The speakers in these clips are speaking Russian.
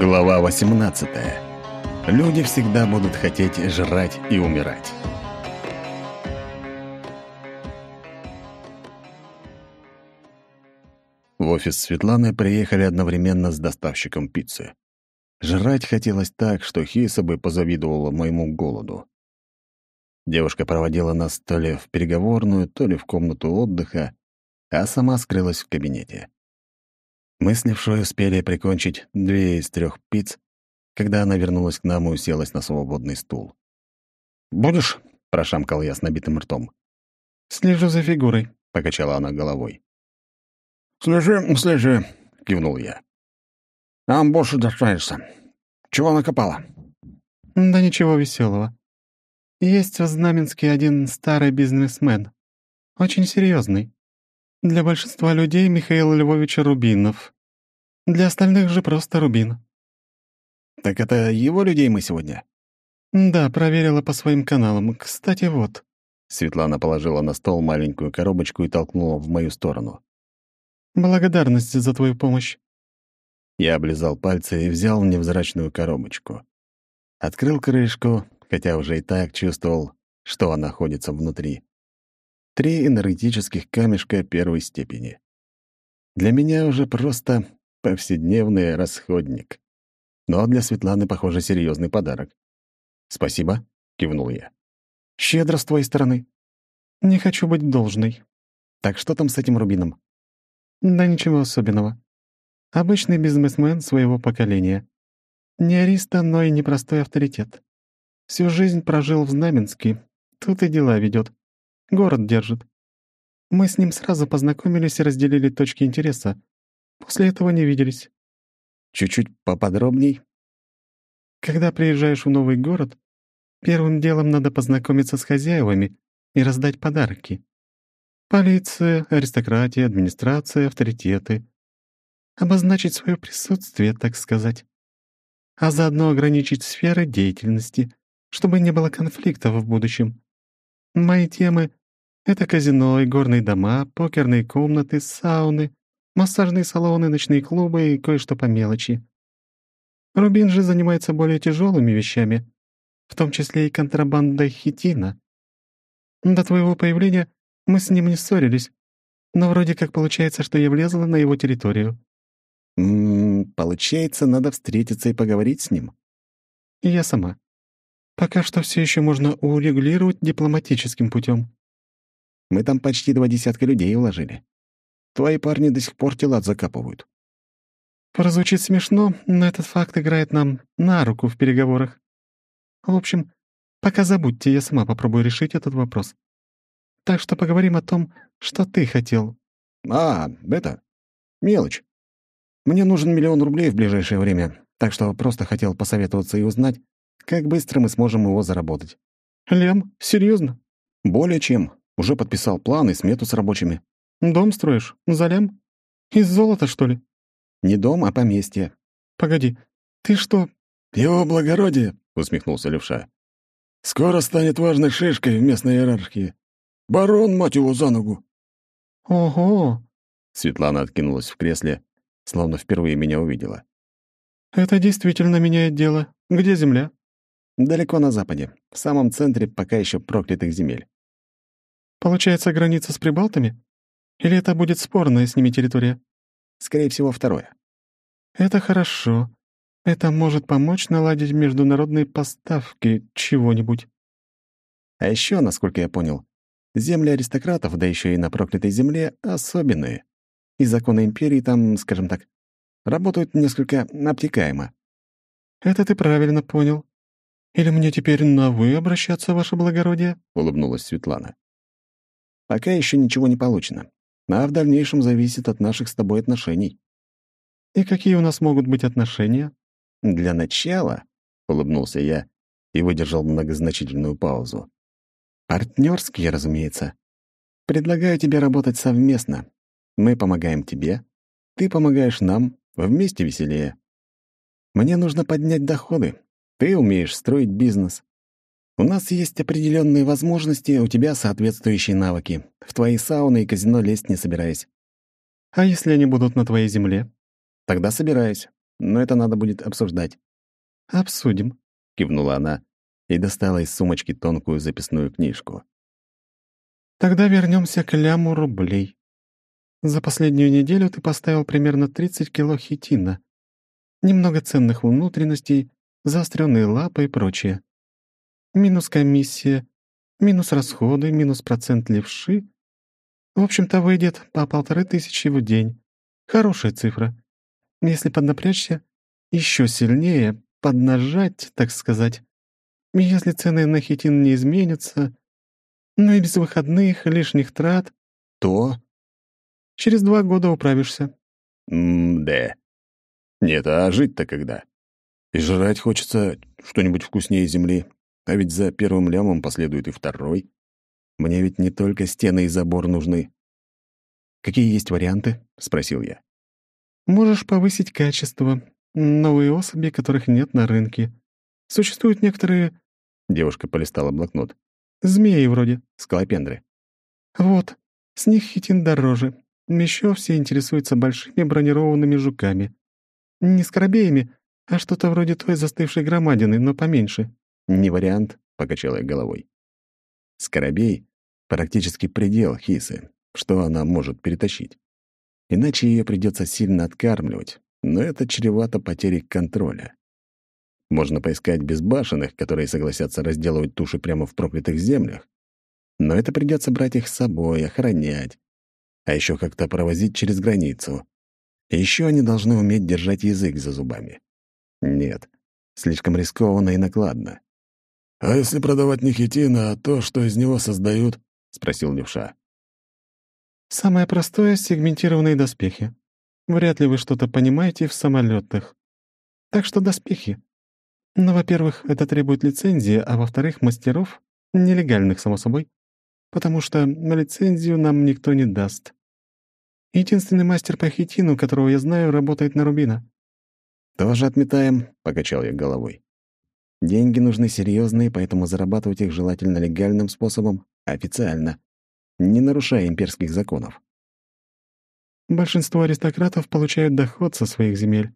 Глава 18. Люди всегда будут хотеть жрать и умирать. В офис Светланы приехали одновременно с доставщиком пиццы. Жрать хотелось так, что Хиса бы позавидовала моему голоду. Девушка проводила нас то ли в переговорную, то ли в комнату отдыха, а сама скрылась в кабинете. Мы с Левшой успели прикончить две из трех пиц, когда она вернулась к нам и уселась на свободный стул. «Будешь?» — прошамкал я с набитым ртом. «Слежу за фигурой», — покачала она головой. «Слежи, слежи», — кивнул я. «Нам больше достанется. Чего накопала?» «Да ничего веселого. Есть в Знаменске один старый бизнесмен. Очень серьезный. Для большинства людей Михаил Львович Рубинов. Для остальных же просто Рубин. «Так это его людей мы сегодня?» «Да, проверила по своим каналам. Кстати, вот». Светлана положила на стол маленькую коробочку и толкнула в мою сторону. «Благодарность за твою помощь». Я облизал пальцы и взял невзрачную коробочку. Открыл крышку, хотя уже и так чувствовал, что она находится внутри. Три энергетических камешка первой степени. Для меня уже просто повседневный расходник. Но для Светланы, похоже, серьезный подарок. «Спасибо», — кивнул я. «Щедро с твоей стороны. Не хочу быть должной». «Так что там с этим рубином?» «Да ничего особенного. Обычный бизнесмен своего поколения. Не ариста, но и непростой авторитет. Всю жизнь прожил в Знаменске, тут и дела ведет. Город держит. Мы с ним сразу познакомились и разделили точки интереса. После этого не виделись. Чуть-чуть поподробней. Когда приезжаешь в новый город, первым делом надо познакомиться с хозяевами и раздать подарки. Полиция, аристократия, администрация, авторитеты. Обозначить свое присутствие, так сказать. А заодно ограничить сферы деятельности, чтобы не было конфликтов в будущем. Мои темы это казино и горные дома, покерные комнаты, сауны, массажные салоны, ночные клубы и кое-что по мелочи. Рубин же занимается более тяжелыми вещами, в том числе и контрабандой хитина. До твоего появления мы с ним не ссорились, но вроде как получается, что я влезла на его территорию. М -м, получается, надо встретиться и поговорить с ним. И я сама. Пока что все еще можно урегулировать дипломатическим путем. Мы там почти два десятка людей уложили. Твои парни до сих пор тела закапывают. Прозвучит смешно, но этот факт играет нам на руку в переговорах. В общем, пока забудьте, я сама попробую решить этот вопрос. Так что поговорим о том, что ты хотел. А, это... Мелочь. Мне нужен миллион рублей в ближайшее время, так что просто хотел посоветоваться и узнать, как быстро мы сможем его заработать. Лем, серьезно? Более чем. Уже подписал план и смету с рабочими. Дом строишь? Залям? Из золота, что ли? Не дом, а поместье. Погоди, ты что? Его благородие, усмехнулся левша. Скоро станет важной шишкой в местной иерархии. Барон, мать его, за ногу. Ого! Светлана откинулась в кресле, словно впервые меня увидела. Это действительно меняет дело. Где земля? Далеко на западе, в самом центре пока еще проклятых земель. Получается, граница с Прибалтами? Или это будет спорная с ними территория? Скорее всего, второе. Это хорошо. Это может помочь наладить международные поставки чего-нибудь. А еще, насколько я понял, земли аристократов, да еще и на проклятой земле, особенные. И законы империи там, скажем так, работают несколько обтекаемо. Это ты правильно понял. Или мне теперь на «вы» обращаться, ваше благородие?» — улыбнулась Светлана. Пока еще ничего не получено. А в дальнейшем зависит от наших с тобой отношений. И какие у нас могут быть отношения? Для начала, — улыбнулся я и выдержал многозначительную паузу. Партнерские, разумеется. Предлагаю тебе работать совместно. Мы помогаем тебе, ты помогаешь нам, вместе веселее. Мне нужно поднять доходы. Ты умеешь строить бизнес. У нас есть определенные возможности, у тебя соответствующие навыки. В твои сауны и казино лезть не собираюсь. А если они будут на твоей земле? Тогда собираюсь. но это надо будет обсуждать». «Обсудим», — кивнула она и достала из сумочки тонкую записную книжку. «Тогда вернемся к ляму рублей. За последнюю неделю ты поставил примерно 30 кило хитина. Немного ценных внутренностей, заостренные лапы и прочее. Минус комиссия, минус расходы, минус процент левши. В общем-то, выйдет по полторы тысячи в день. Хорошая цифра. Если поднапрячься, еще сильнее, поднажать, так сказать. Если цены на хитин не изменятся, ну и без выходных, лишних трат, то... Через два года управишься. М-да. Нет, а жить-то когда? И жрать хочется что-нибудь вкуснее земли. А ведь за первым лямом последует и второй. Мне ведь не только стены и забор нужны. «Какие есть варианты?» — спросил я. «Можешь повысить качество. Новые особи, которых нет на рынке. Существуют некоторые...» Девушка полистала блокнот. «Змеи вроде». Скалопендры. «Вот. С них хитин дороже. Еще все интересуются большими бронированными жуками. Не скоробеями, а что-то вроде той застывшей громадины, но поменьше. «Не вариант», — покачала я головой. «Скоробей — практически предел Хисы, что она может перетащить. Иначе ее придется сильно откармливать, но это чревато потерей контроля. Можно поискать безбашенных, которые согласятся разделывать туши прямо в проклятых землях, но это придется брать их с собой, охранять, а еще как-то провозить через границу. Еще они должны уметь держать язык за зубами. Нет, слишком рискованно и накладно. «А если продавать не хитин, а то, что из него создают?» — спросил левша. «Самое простое — сегментированные доспехи. Вряд ли вы что-то понимаете в самолетах. Так что доспехи. Но, во-первых, это требует лицензии, а во-вторых, мастеров, нелегальных, само собой, потому что на лицензию нам никто не даст. Единственный мастер по хитину, которого я знаю, работает на Рубина». «Тоже отметаем», — покачал я головой. Деньги нужны серьезные, поэтому зарабатывать их желательно легальным способом, официально, не нарушая имперских законов. Большинство аристократов получают доход со своих земель.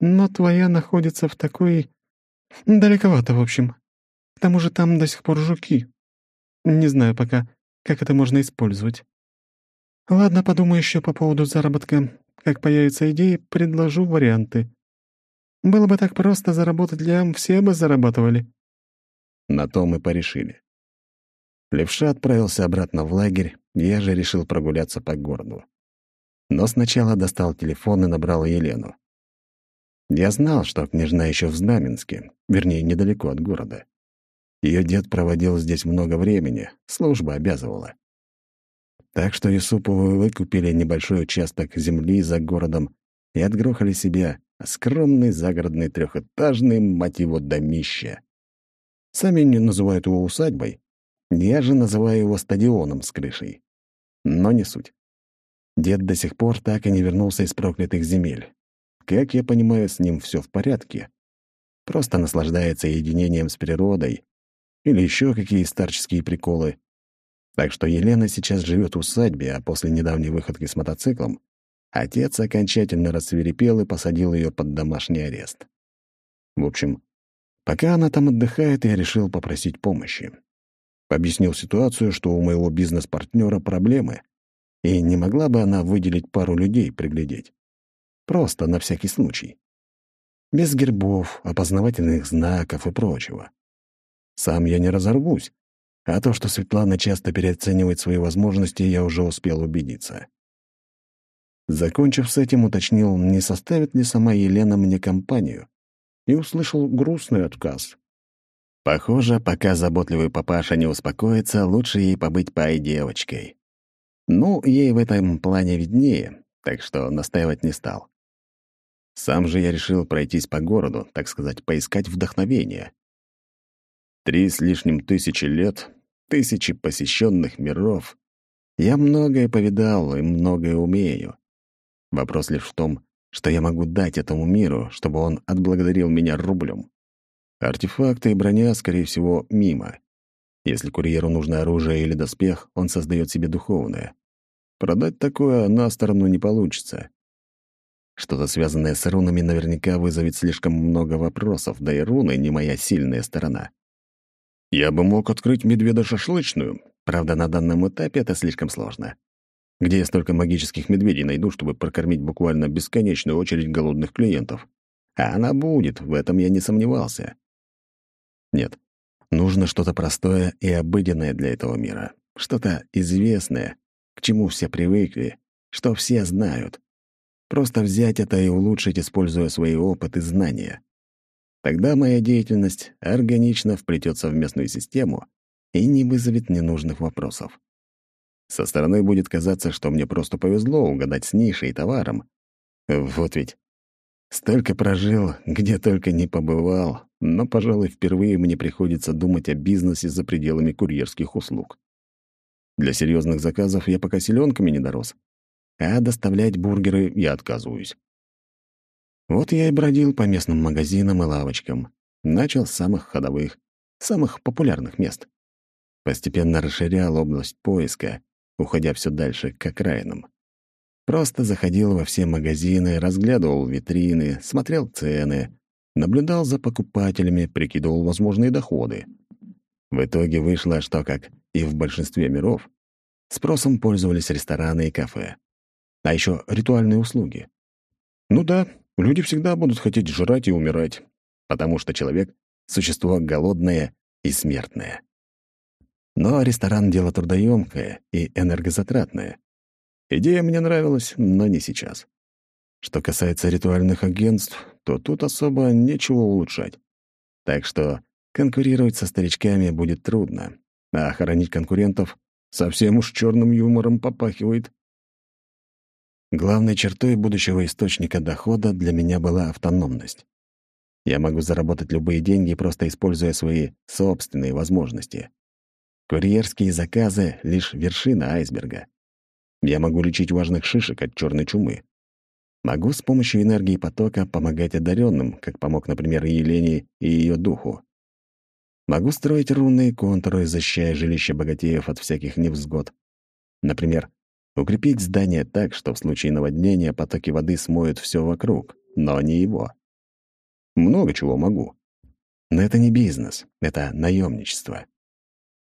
Но твоя находится в такой... Далековато, в общем. К тому же там до сих пор жуки. Не знаю пока, как это можно использовать. Ладно, подумаю еще по поводу заработка. Как появятся идеи, предложу варианты. Было бы так просто заработать лям, все бы зарабатывали». На то мы порешили. Левша отправился обратно в лагерь, я же решил прогуляться по городу. Но сначала достал телефон и набрал Елену. Я знал, что княжна еще в Знаменске, вернее, недалеко от города. Ее дед проводил здесь много времени, служба обязывала. Так что Юсуповы выкупили небольшой участок земли за городом и отгрохали себе скромный загородный трехэтажный, мать его, домище. Сами не называют его усадьбой, я же называю его стадионом с крышей. Но не суть. Дед до сих пор так и не вернулся из проклятых земель. Как я понимаю, с ним все в порядке. Просто наслаждается единением с природой или еще какие старческие приколы. Так что Елена сейчас живет в усадьбе, а после недавней выходки с мотоциклом Отец окончательно рассверепел и посадил ее под домашний арест. В общем, пока она там отдыхает, я решил попросить помощи. Объяснил ситуацию, что у моего бизнес-партнера проблемы, и не могла бы она выделить пару людей приглядеть. Просто на всякий случай. Без гербов, опознавательных знаков и прочего. Сам я не разорвусь, а то, что Светлана часто переоценивает свои возможности, я уже успел убедиться. Закончив с этим, уточнил, не составит ли сама Елена мне компанию, и услышал грустный отказ. Похоже, пока заботливый папаша не успокоится, лучше ей побыть пай-девочкой. Ну, ей в этом плане виднее, так что настаивать не стал. Сам же я решил пройтись по городу, так сказать, поискать вдохновение. Три с лишним тысячи лет, тысячи посещенных миров. Я многое повидал и многое умею. Вопрос лишь в том, что я могу дать этому миру, чтобы он отблагодарил меня рублем. Артефакты и броня, скорее всего, мимо. Если курьеру нужно оружие или доспех, он создает себе духовное. Продать такое на сторону не получится. Что-то связанное с рунами наверняка вызовет слишком много вопросов, да и руны не моя сильная сторона. Я бы мог открыть медведо-шашлычную, правда, на данном этапе это слишком сложно. Где я столько магических медведей найду, чтобы прокормить буквально бесконечную очередь голодных клиентов? А она будет, в этом я не сомневался. Нет, нужно что-то простое и обыденное для этого мира. Что-то известное, к чему все привыкли, что все знают. Просто взять это и улучшить, используя свои опыт и знания. Тогда моя деятельность органично вплетется в местную систему и не вызовет ненужных вопросов. Со стороны будет казаться, что мне просто повезло угадать с нишей и товаром. Вот ведь. Столько прожил, где только не побывал, но, пожалуй, впервые мне приходится думать о бизнесе за пределами курьерских услуг. Для серьезных заказов я пока селенками не дорос, а доставлять бургеры я отказываюсь. Вот я и бродил по местным магазинам и лавочкам. Начал с самых ходовых, самых популярных мест. Постепенно расширял область поиска, уходя все дальше к окраинам. Просто заходил во все магазины, разглядывал витрины, смотрел цены, наблюдал за покупателями, прикидывал возможные доходы. В итоге вышло, что, как и в большинстве миров, спросом пользовались рестораны и кафе а еще ритуальные услуги. Ну да, люди всегда будут хотеть жрать и умирать, потому что человек — существо голодное и смертное. Но ресторан — дело трудоемкое и энергозатратное. Идея мне нравилась, но не сейчас. Что касается ритуальных агентств, то тут особо нечего улучшать. Так что конкурировать со старичками будет трудно, а хоронить конкурентов совсем уж черным юмором попахивает. Главной чертой будущего источника дохода для меня была автономность. Я могу заработать любые деньги, просто используя свои собственные возможности. Курьерские заказы — лишь вершина айсберга. Я могу лечить важных шишек от черной чумы. Могу с помощью энергии потока помогать одаренным, как помог, например, Елене и ее духу. Могу строить рунные контуры, защищая жилище богатеев от всяких невзгод. Например, Укрепить здание так, что в случае наводнения потоки воды смоют все вокруг, но не его. Много чего могу. Но это не бизнес, это наемничество.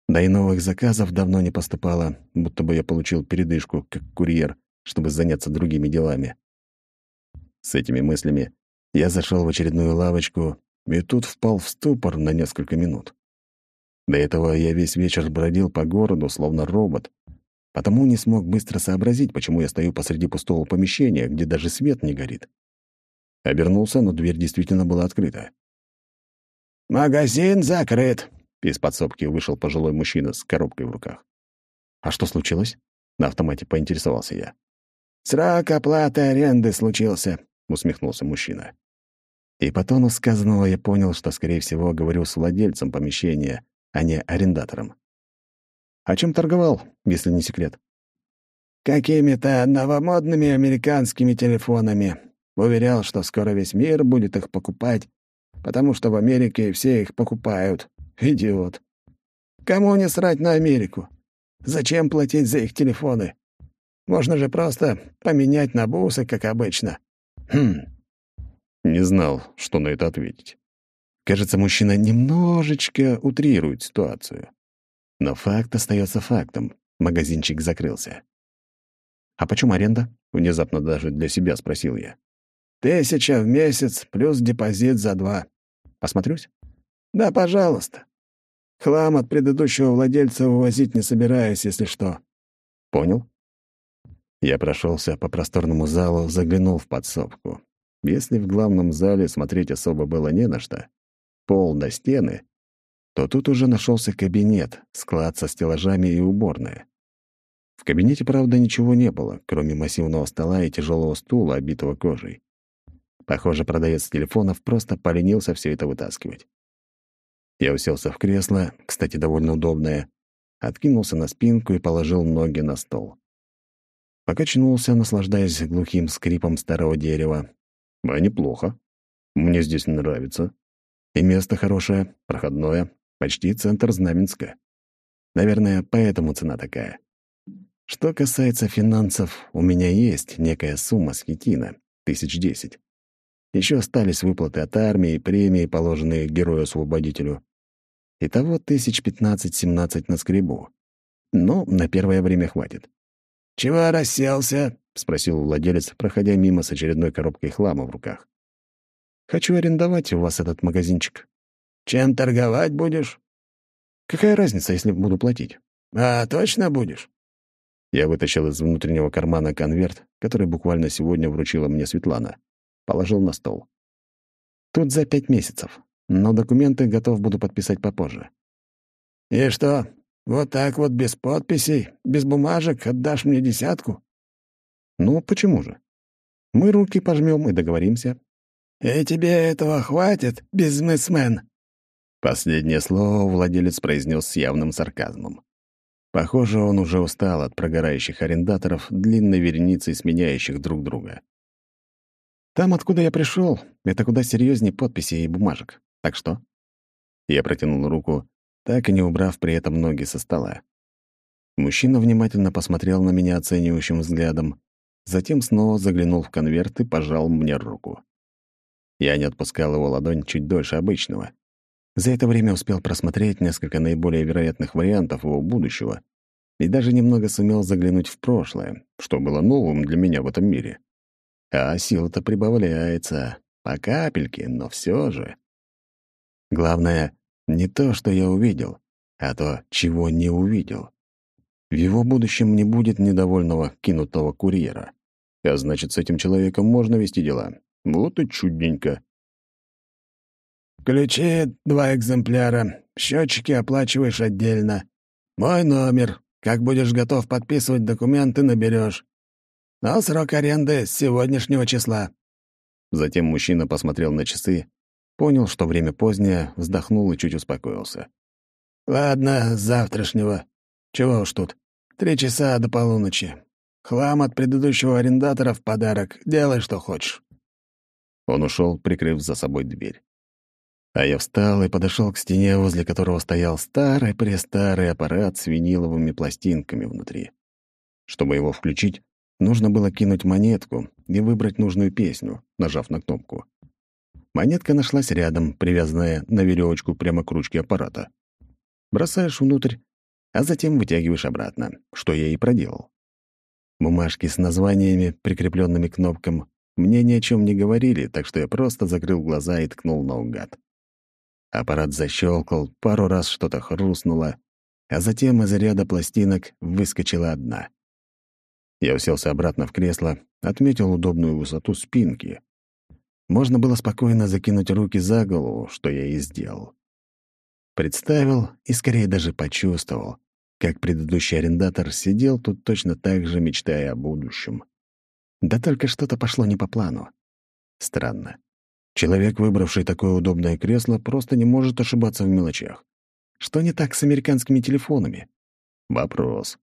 Да и новых заказов давно не поступало, будто бы я получил передышку, как курьер, чтобы заняться другими делами. С этими мыслями я зашел в очередную лавочку и тут впал в ступор на несколько минут. До этого я весь вечер бродил по городу, словно робот, Потому не смог быстро сообразить, почему я стою посреди пустого помещения, где даже свет не горит. Обернулся, но дверь действительно была открыта. «Магазин закрыт!» — из подсобки вышел пожилой мужчина с коробкой в руках. «А что случилось?» — на автомате поинтересовался я. «Срок оплаты аренды случился», — усмехнулся мужчина. И по тону сказанного я понял, что, скорее всего, говорю с владельцем помещения, а не арендатором. О чем торговал, если не секрет? Какими-то новомодными американскими телефонами. Уверял, что скоро весь мир будет их покупать, потому что в Америке все их покупают. Идиот. Кому не срать на Америку? Зачем платить за их телефоны? Можно же просто поменять на бусы, как обычно. Хм. Не знал, что на это ответить. Кажется, мужчина немножечко утрирует ситуацию. Но факт остается фактом. Магазинчик закрылся. «А почему аренда?» — внезапно даже для себя спросил я. «Тысяча в месяц плюс депозит за два. Посмотрюсь?» «Да, пожалуйста. Хлам от предыдущего владельца вывозить не собираюсь, если что». «Понял». Я прошелся по просторному залу, заглянул в подсобку. Если в главном зале смотреть особо было не на что, пол до стены, то тут уже нашелся кабинет, склад со стеллажами и уборная. В кабинете, правда, ничего не было, кроме массивного стола и тяжелого стула, обитого кожей. Похоже, продавец телефонов просто поленился все это вытаскивать. Я уселся в кресло, кстати, довольно удобное, откинулся на спинку и положил ноги на стол. Покачнулся, наслаждаясь глухим скрипом старого дерева. А неплохо. Мне здесь нравится. И место хорошее, проходное, Почти центр Знаменска. Наверное, поэтому цена такая. Что касается финансов, у меня есть некая сумма с хитина, тысяч десять. Еще остались выплаты от армии, премии, положенные герою-освободителю. Итого тысяч пятнадцать-семнадцать на скребу. Но на первое время хватит. «Чего расселся?» — спросил владелец, проходя мимо с очередной коробкой хлама в руках. «Хочу арендовать у вас этот магазинчик». «Чем торговать будешь?» «Какая разница, если буду платить?» «А, точно будешь?» Я вытащил из внутреннего кармана конверт, который буквально сегодня вручила мне Светлана. Положил на стол. «Тут за пять месяцев, но документы готов буду подписать попозже». «И что, вот так вот без подписей, без бумажек отдашь мне десятку?» «Ну, почему же? Мы руки пожмем и договоримся». «И тебе этого хватит, бизнесмен?» Последнее слово владелец произнес с явным сарказмом. Похоже, он уже устал от прогорающих арендаторов, длинной вереницей сменяющих друг друга. «Там, откуда я пришел, это куда серьезнее подписей и бумажек. Так что?» Я протянул руку, так и не убрав при этом ноги со стола. Мужчина внимательно посмотрел на меня оценивающим взглядом, затем снова заглянул в конверт и пожал мне руку. Я не отпускал его ладонь чуть дольше обычного. За это время успел просмотреть несколько наиболее вероятных вариантов его будущего и даже немного сумел заглянуть в прошлое, что было новым для меня в этом мире. А сила-то прибавляется, по капельке, но все же. Главное, не то, что я увидел, а то, чего не увидел. В его будущем не будет недовольного кинутого курьера. А значит, с этим человеком можно вести дела. Вот и чудненько. «Ключи — два экземпляра. Счетчики оплачиваешь отдельно. Мой номер. Как будешь готов подписывать документы, наберешь. Но срок аренды с сегодняшнего числа». Затем мужчина посмотрел на часы Понял, что время позднее, вздохнул и чуть успокоился. «Ладно, с завтрашнего. Чего уж тут. Три часа до полуночи. Хлам от предыдущего арендатора в подарок. Делай, что хочешь». Он ушел, прикрыв за собой дверь. А я встал и подошел к стене, возле которого стоял старый-престарый аппарат с виниловыми пластинками внутри. Чтобы его включить, нужно было кинуть монетку и выбрать нужную песню, нажав на кнопку. Монетка нашлась рядом, привязанная на веревочку прямо к ручке аппарата. Бросаешь внутрь, а затем вытягиваешь обратно, что я и проделал. Бумажки с названиями, прикрепленными к кнопкам, мне ни о чем не говорили, так что я просто закрыл глаза и ткнул наугад. Аппарат защелкал, пару раз что-то хрустнуло, а затем из ряда пластинок выскочила одна. Я уселся обратно в кресло, отметил удобную высоту спинки. Можно было спокойно закинуть руки за голову, что я и сделал. Представил и скорее даже почувствовал, как предыдущий арендатор сидел тут точно так же, мечтая о будущем. Да только что-то пошло не по плану. Странно. Человек, выбравший такое удобное кресло, просто не может ошибаться в мелочах. Что не так с американскими телефонами? Вопрос.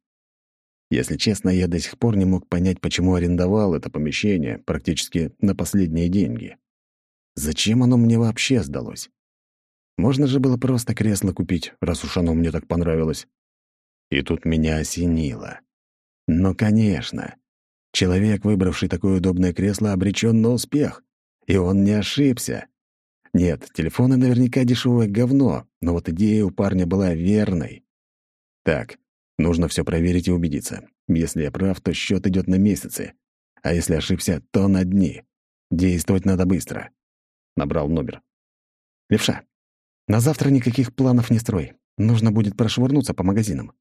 Если честно, я до сих пор не мог понять, почему арендовал это помещение практически на последние деньги. Зачем оно мне вообще сдалось? Можно же было просто кресло купить, раз уж оно мне так понравилось. И тут меня осенило. Но, конечно, человек, выбравший такое удобное кресло, обречен на успех. И он не ошибся. Нет, телефоны наверняка дешевое говно, но вот идея у парня была верной. Так, Нужно все проверить и убедиться. Если я прав, то счет идет на месяцы. А если ошибся, то на дни. Действовать надо быстро. Набрал номер. Левша, на завтра никаких планов не строй. Нужно будет прошвырнуться по магазинам.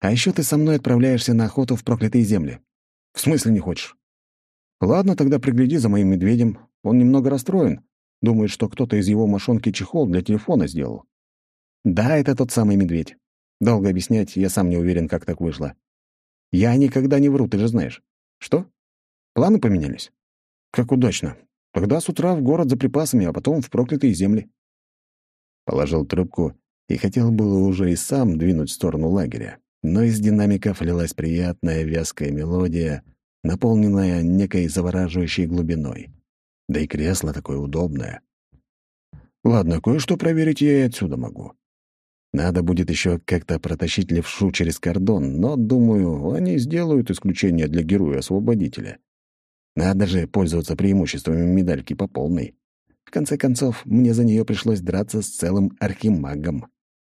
А еще ты со мной отправляешься на охоту в проклятые земли. В смысле не хочешь? Ладно, тогда пригляди за моим медведем. Он немного расстроен. Думает, что кто-то из его мошонки чехол для телефона сделал. Да, это тот самый медведь. Долго объяснять, я сам не уверен, как так вышло. Я никогда не вру, ты же знаешь. Что? Планы поменялись? Как удачно. Тогда с утра в город за припасами, а потом в проклятые земли. Положил трубку и хотел было уже и сам двинуть в сторону лагеря, но из динамиков лилась приятная вязкая мелодия, наполненная некой завораживающей глубиной. Да и кресло такое удобное. Ладно, кое-что проверить я и отсюда могу. Надо будет еще как-то протащить левшу через кордон, но, думаю, они сделают исключение для героя-освободителя. Надо же пользоваться преимуществами медальки по полной. В конце концов, мне за нее пришлось драться с целым архимагом.